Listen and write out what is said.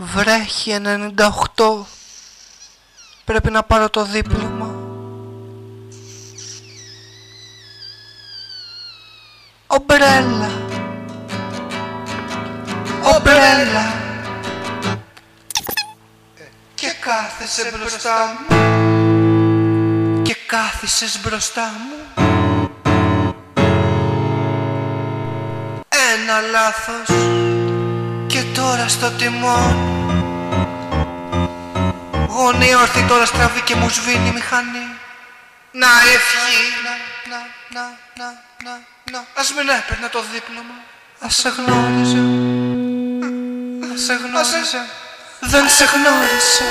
Βρέχει 98 Πρέπει να πάρω το δίπλωμα. Ομπρέλα. Ομπρέλα. Και κάθεσαι μπροστά μου. Και κάθισες μπροστά μου. Ένα λάθος. Και τώρα στο τιμόνι Γονεί όρθι τώρα στραβή και μου σβήνει η μηχανή. Να ευχή. Να, να, να, να, να, να. Ας μην έπαιρνα το δίπλωμα Ας σε γνώριζα Ας σε γνώριζα Δεν σε γνώρισα